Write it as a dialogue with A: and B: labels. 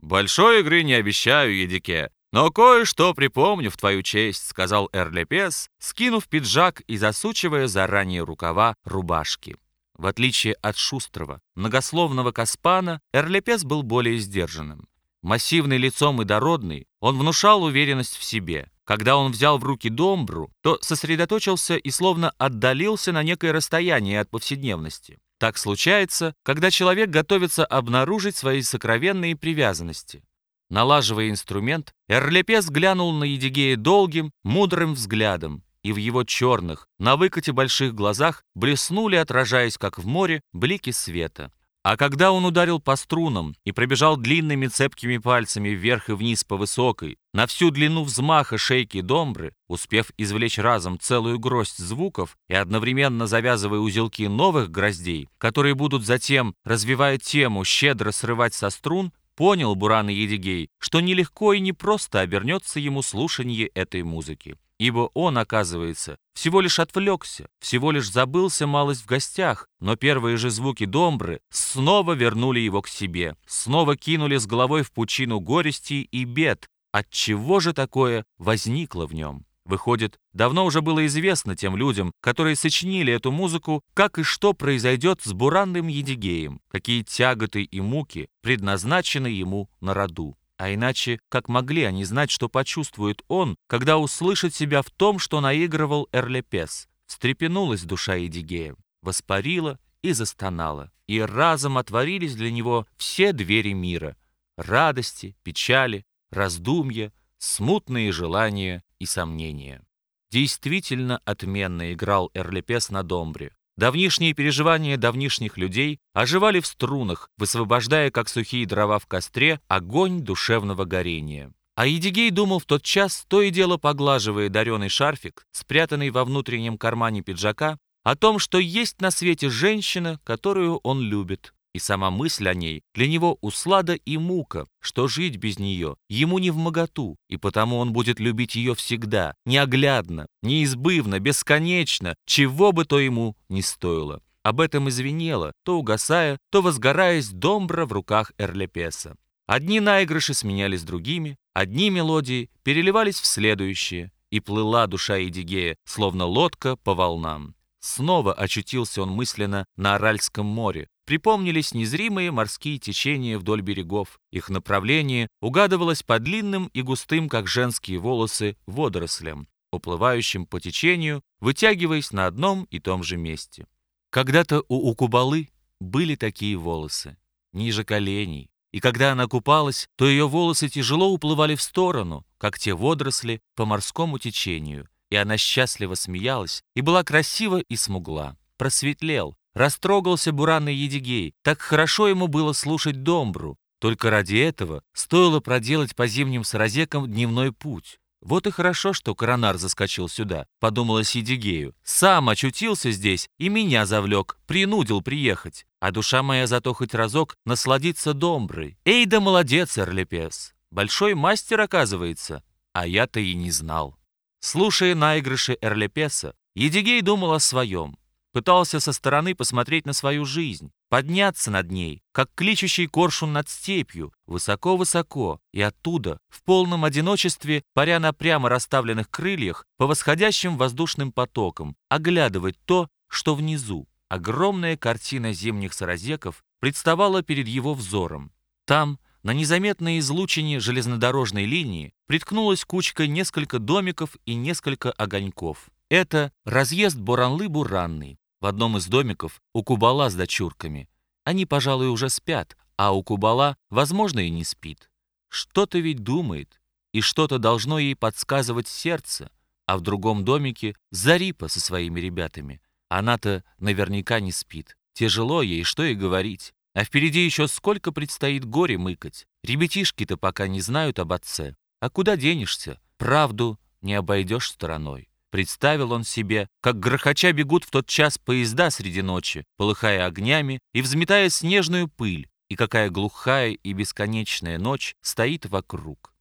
A: «Большой игры не обещаю, Едике, но кое-что припомню в твою честь», сказал Эрлепес, скинув пиджак и засучивая заранее рукава рубашки. В отличие от шустрого, многословного Каспана, Эрлепес был более сдержанным. Массивный лицом и дородный, он внушал уверенность в себе. Когда он взял в руки домбру, то сосредоточился и словно отдалился на некое расстояние от повседневности. Так случается, когда человек готовится обнаружить свои сокровенные привязанности. Налаживая инструмент, Эрлепес глянул на Едигея долгим, мудрым взглядом, и в его черных, на выкате больших глазах блеснули, отражаясь, как в море, блики света. А когда он ударил по струнам и пробежал длинными цепкими пальцами вверх и вниз по высокой, на всю длину взмаха шейки домбры, успев извлечь разом целую гроздь звуков и одновременно завязывая узелки новых гроздей, которые будут затем, развивая тему, щедро срывать со струн, понял Буран и Едигей, что нелегко и непросто обернется ему слушание этой музыки ибо он, оказывается, всего лишь отвлекся, всего лишь забылся малость в гостях, но первые же звуки домбры снова вернули его к себе, снова кинули с головой в пучину горести и бед. От чего же такое возникло в нем? Выходит, давно уже было известно тем людям, которые сочинили эту музыку, как и что произойдет с буранным Едигеем, какие тяготы и муки предназначены ему на роду. А иначе, как могли они знать, что почувствует он, когда услышит себя в том, что наигрывал Эрлепес? Встрепенулась душа Эдигея, воспарила и застонала, и разом отворились для него все двери мира. Радости, печали, раздумья, смутные желания и сомнения. Действительно отменно играл Эрлепес на домбре. Давнишние переживания давнишних людей оживали в струнах, высвобождая, как сухие дрова в костре, огонь душевного горения. А Едигей думал в тот час, то и дело поглаживая дареный шарфик, спрятанный во внутреннем кармане пиджака, о том, что есть на свете женщина, которую он любит, и сама мысль о ней для него услада и мука, что жить без нее ему не в моготу, и потому он будет любить ее всегда, неоглядно, неизбывно, бесконечно, чего бы то ему ни стоило. Об этом извинело, то угасая, то возгораясь домбра в руках Эрлепеса. Одни наигрыши сменялись другими, одни мелодии переливались в следующие, и плыла душа Эдигея, словно лодка по волнам. Снова очутился он мысленно на Аральском море, Припомнились незримые морские течения вдоль берегов. Их направление угадывалось по длинным и густым, как женские волосы, водорослям, уплывающим по течению, вытягиваясь на одном и том же месте. Когда-то у Укубалы были такие волосы, ниже коленей, и когда она купалась, то ее волосы тяжело уплывали в сторону, как те водоросли по морскому течению, и она счастливо смеялась и была красива и смугла. Просветлел, Растрогался буранный Едигей. Так хорошо ему было слушать домбру. Только ради этого стоило проделать по зимним саразекам дневной путь. Вот и хорошо, что коронар заскочил сюда, подумалось Едигею. Сам очутился здесь и меня завлек, принудил приехать. А душа моя зато хоть разок насладиться домброй. Эй да молодец, Эрлепес. Большой мастер, оказывается. А я-то и не знал. Слушая наигрыши Эрлепеса, Едигей думал о своем. Пытался со стороны посмотреть на свою жизнь, подняться над ней, как кличущий коршун над степью, высоко-высоко, и оттуда, в полном одиночестве, паря на прямо расставленных крыльях, по восходящим воздушным потокам, оглядывать то, что внизу. Огромная картина зимних саразеков представала перед его взором. Там, на незаметной излучине железнодорожной линии, приткнулась кучка несколько домиков и несколько огоньков. Это разъезд Буранлы-Буранный, в одном из домиков у Кубала с дочурками. Они, пожалуй, уже спят, а у Кубала, возможно, и не спит. Что-то ведь думает, и что-то должно ей подсказывать сердце. А в другом домике Зарипа со своими ребятами. Она-то наверняка не спит. Тяжело ей, что и говорить. А впереди еще сколько предстоит горе мыкать. Ребятишки-то пока не знают об отце. А куда денешься? Правду не обойдешь стороной. Представил он себе, как грохоча бегут в тот час поезда среди ночи, полыхая огнями и взметая снежную пыль, и какая глухая и бесконечная ночь стоит вокруг.